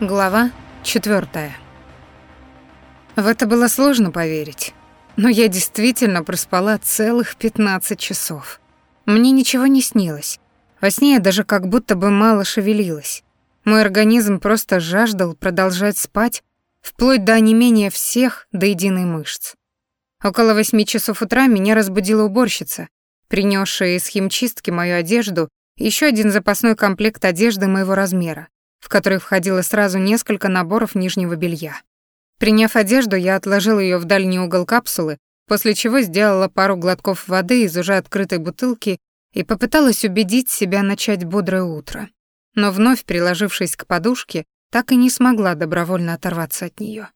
Глава четвертая. В это было сложно поверить, но я действительно проспала целых 15 часов. Мне ничего не снилось. Во сне я даже как будто бы мало шевелилась. Мой организм просто жаждал продолжать спать, вплоть до онемения всех до единой мышц. Около восьми часов утра меня разбудила уборщица, принесшая из химчистки мою одежду и еще один запасной комплект одежды моего размера в который входило сразу несколько наборов нижнего белья. Приняв одежду, я отложила ее в дальний угол капсулы, после чего сделала пару глотков воды из уже открытой бутылки и попыталась убедить себя начать бодрое утро. Но вновь приложившись к подушке, так и не смогла добровольно оторваться от нее.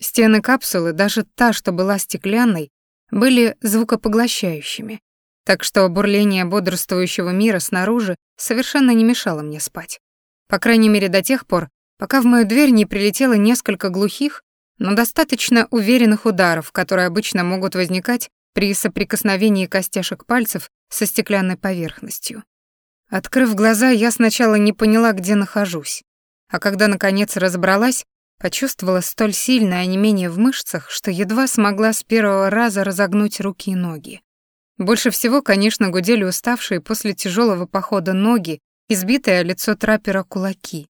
Стены капсулы, даже та, что была стеклянной, были звукопоглощающими, так что бурление бодрствующего мира снаружи совершенно не мешало мне спать. По крайней мере, до тех пор, пока в мою дверь не прилетело несколько глухих, но достаточно уверенных ударов, которые обычно могут возникать при соприкосновении костяшек пальцев со стеклянной поверхностью. Открыв глаза, я сначала не поняла, где нахожусь, а когда, наконец, разобралась, почувствовала столь сильное онемение в мышцах, что едва смогла с первого раза разогнуть руки и ноги. Больше всего, конечно, гудели уставшие после тяжелого похода ноги избитое лицо траппера кулаки.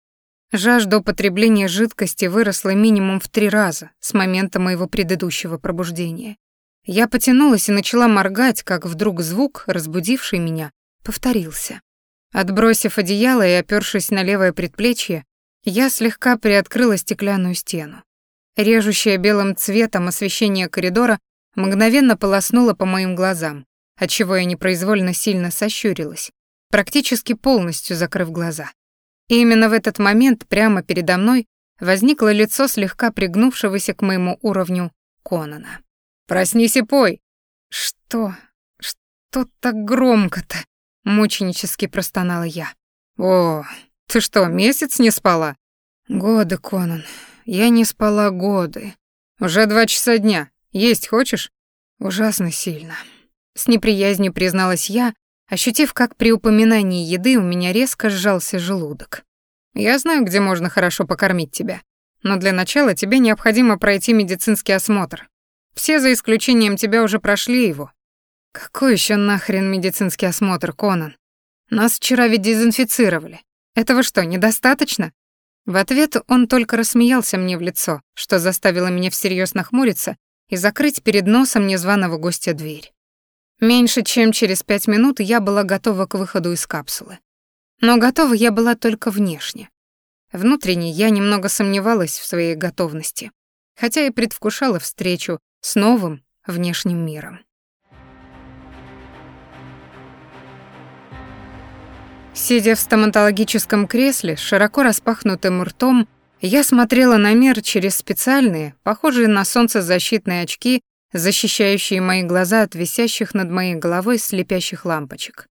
Жажда употребления жидкости выросла минимум в три раза с момента моего предыдущего пробуждения. Я потянулась и начала моргать, как вдруг звук, разбудивший меня, повторился. Отбросив одеяло и опёршись на левое предплечье, я слегка приоткрыла стеклянную стену. Режущее белым цветом освещение коридора мгновенно полоснуло по моим глазам, отчего я непроизвольно сильно сощурилась, практически полностью закрыв глаза. И именно в этот момент прямо передо мной возникло лицо слегка пригнувшегося к моему уровню Конана. «Проснись и пой!» «Что? Что так громко-то?» — мученически простонала я. «О, ты что, месяц не спала?» «Годы, Конан. Я не спала годы. Уже два часа дня. Есть хочешь?» «Ужасно сильно». С неприязнью призналась я, ощутив, как при упоминании еды у меня резко сжался желудок. «Я знаю, где можно хорошо покормить тебя, но для начала тебе необходимо пройти медицинский осмотр. Все за исключением тебя уже прошли его». «Какой еще нахрен медицинский осмотр, Конан? Нас вчера ведь дезинфицировали. Этого что, недостаточно?» В ответ он только рассмеялся мне в лицо, что заставило меня всерьез нахмуриться и закрыть перед носом незваного гостя дверь. Меньше чем через пять минут я была готова к выходу из капсулы. Но готова я была только внешне. Внутренне я немного сомневалась в своей готовности, хотя и предвкушала встречу с новым внешним миром. Сидя в стоматологическом кресле с широко распахнутым ртом, я смотрела на мир через специальные, похожие на солнцезащитные очки защищающие мои глаза от висящих над моей головой слепящих лампочек.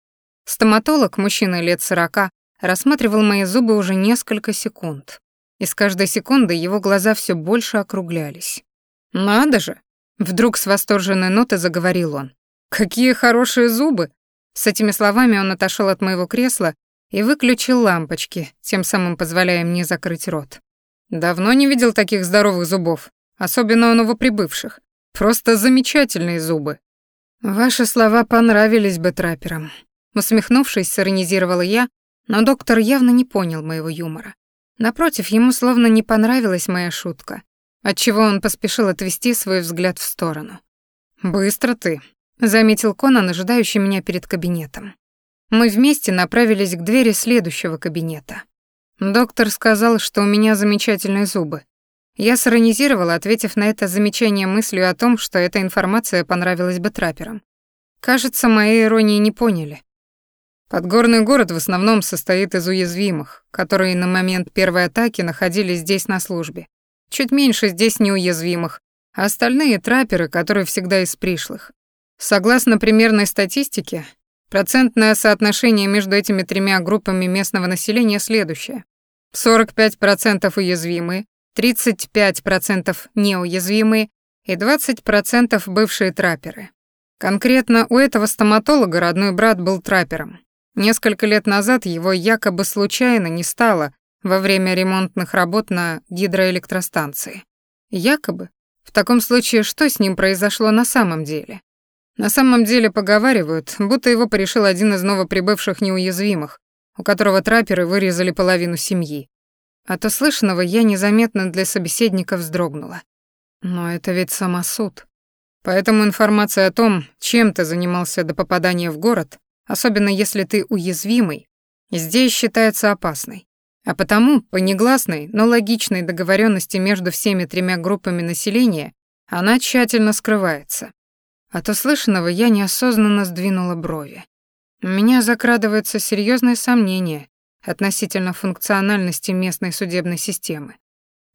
Стоматолог, мужчина лет сорока, рассматривал мои зубы уже несколько секунд. И с каждой секунды его глаза все больше округлялись. «Надо же!» — вдруг с восторженной нотой заговорил он. «Какие хорошие зубы!» С этими словами он отошел от моего кресла и выключил лампочки, тем самым позволяя мне закрыть рот. «Давно не видел таких здоровых зубов, особенно у новоприбывших. Просто замечательные зубы. Ваши слова понравились бы трапперам. Усмехнувшись, сиронизировала я, но доктор явно не понял моего юмора. Напротив, ему словно не понравилась моя шутка, отчего он поспешил отвести свой взгляд в сторону. «Быстро ты», — заметил Конан, ожидающий меня перед кабинетом. Мы вместе направились к двери следующего кабинета. Доктор сказал, что у меня замечательные зубы, я сиронизировала, ответив на это замечание мыслью о том, что эта информация понравилась бы трапперам. Кажется, моей иронии не поняли. Подгорный город в основном состоит из уязвимых, которые на момент первой атаки находились здесь на службе. Чуть меньше здесь неуязвимых, а остальные трапперы, которые всегда из пришлых. Согласно примерной статистике, процентное соотношение между этими тремя группами местного населения следующее. 45% уязвимые, 35% неуязвимые и 20% бывшие трапперы. Конкретно у этого стоматолога родной брат был траппером. Несколько лет назад его якобы случайно не стало во время ремонтных работ на гидроэлектростанции. Якобы. В таком случае, что с ним произошло на самом деле? На самом деле поговаривают, будто его порешил один из новоприбывших неуязвимых, у которого трапперы вырезали половину семьи. От услышанного я незаметно для собеседника вздрогнула. Но это ведь самосуд. Поэтому информация о том, чем ты занимался до попадания в город, особенно если ты уязвимый, здесь считается опасной. А потому, по негласной, но логичной договоренности между всеми тремя группами населения, она тщательно скрывается. От услышанного я неосознанно сдвинула брови. У меня закрадывается серьезное сомнение относительно функциональности местной судебной системы.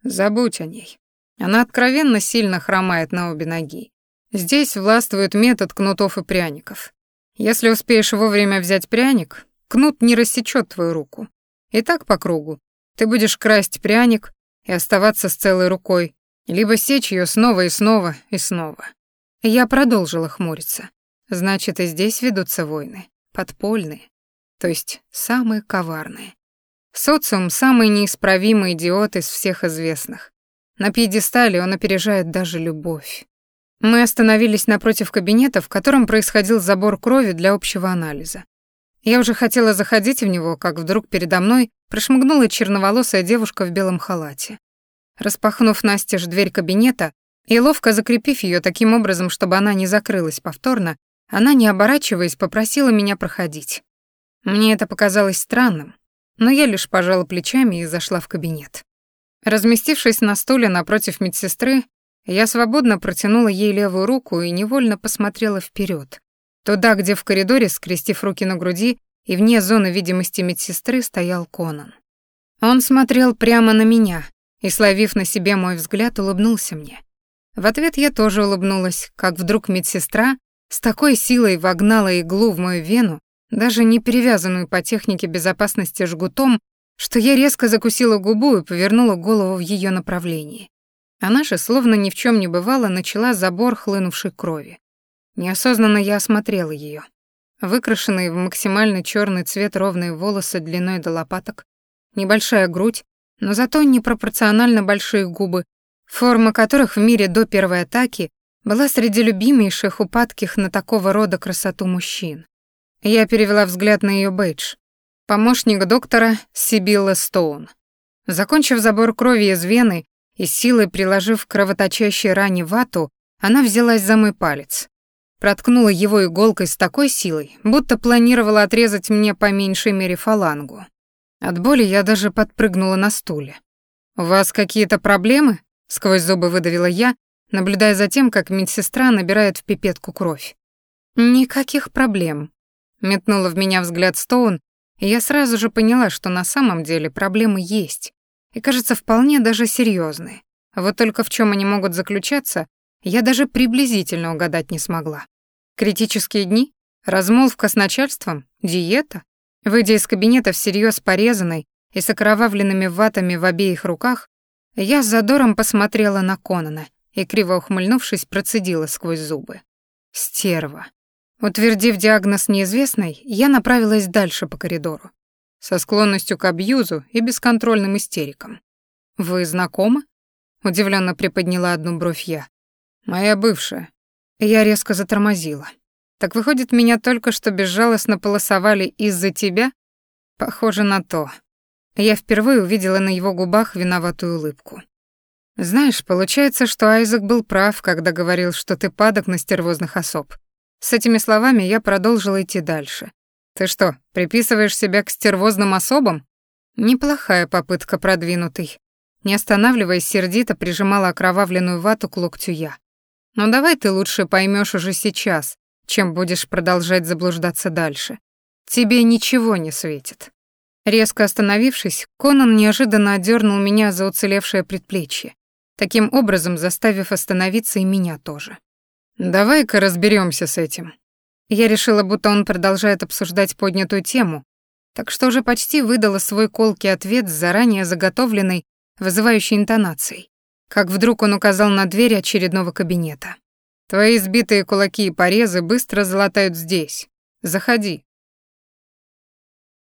Забудь о ней. Она откровенно сильно хромает на обе ноги. Здесь властвует метод кнутов и пряников. Если успеешь вовремя взять пряник, кнут не рассечет твою руку. И так по кругу. Ты будешь красть пряник и оставаться с целой рукой, либо сечь ее снова и снова и снова. Я продолжила хмуриться. Значит, и здесь ведутся войны. Подпольные. То есть самые коварные. Социум — самый неисправимый идиот из всех известных. На пьедестале он опережает даже любовь. Мы остановились напротив кабинета, в котором происходил забор крови для общего анализа. Я уже хотела заходить в него, как вдруг передо мной прошмыгнула черноволосая девушка в белом халате. Распахнув настежь дверь кабинета и ловко закрепив ее таким образом, чтобы она не закрылась повторно, она, не оборачиваясь, попросила меня проходить. Мне это показалось странным, но я лишь пожала плечами и зашла в кабинет. Разместившись на стуле напротив медсестры, я свободно протянула ей левую руку и невольно посмотрела вперед, туда, где в коридоре, скрестив руки на груди и вне зоны видимости медсестры, стоял Конан. Он смотрел прямо на меня и, словив на себе мой взгляд, улыбнулся мне. В ответ я тоже улыбнулась, как вдруг медсестра с такой силой вогнала иглу в мою вену, даже не перевязанную по технике безопасности жгутом, что я резко закусила губу и повернула голову в ее направлении. Она же, словно ни в чем не бывало, начала забор хлынувшей крови. Неосознанно я осмотрела ее. Выкрашенные в максимально черный цвет ровные волосы длиной до лопаток, небольшая грудь, но зато непропорционально большие губы, форма которых в мире до первой атаки была среди любимейших упадких на такого рода красоту мужчин. Я перевела взгляд на ее бейдж. Помощник доктора Сибилла Стоун. Закончив забор крови из вены, и силой приложив к кровоточащей ране вату, она взялась за мой палец. Проткнула его иголкой с такой силой, будто планировала отрезать мне по меньшей мере фалангу. От боли я даже подпрыгнула на стуле. «У вас какие-то проблемы?» — сквозь зубы выдавила я, наблюдая за тем, как медсестра набирает в пипетку кровь. «Никаких проблем», — метнула в меня взгляд Стоун, и я сразу же поняла, что на самом деле проблемы есть и, кажется, вполне даже серьезные. Вот только в чем они могут заключаться, я даже приблизительно угадать не смогла. Критические дни? Размолвка с начальством? Диета? Выйдя из кабинета всерьез порезанной и с окровавленными ватами в обеих руках, я с задором посмотрела на Конана и, криво ухмыльнувшись, процедила сквозь зубы. Стерва. Утвердив диагноз неизвестной, я направилась дальше по коридору со склонностью к абьюзу и бесконтрольным истерикам. «Вы знакомы?» — удивленно приподняла одну бровь я. «Моя бывшая». Я резко затормозила. «Так выходит, меня только что безжалостно полосовали из-за тебя?» «Похоже на то». Я впервые увидела на его губах виноватую улыбку. «Знаешь, получается, что Айзек был прав, когда говорил, что ты падок на стервозных особ». С этими словами я продолжила идти дальше, ты что, приписываешь себя к стервозным особам? Неплохая попытка продвинутый. Не останавливаясь, сердито прижимала окровавленную вату к локтю я. Но давай ты лучше поймешь уже сейчас, чем будешь продолжать заблуждаться дальше. Тебе ничего не светит. Резко остановившись, Конан неожиданно отдернул меня за уцелевшее предплечье, таким образом заставив остановиться и меня тоже. «Давай-ка разберемся с этим», я решила, будто он продолжает обсуждать поднятую тему, так что уже почти выдала свой колкий ответ с заранее заготовленной, вызывающей интонацией. Как вдруг он указал на дверь очередного кабинета. «Твои сбитые кулаки и порезы быстро залатают здесь. Заходи».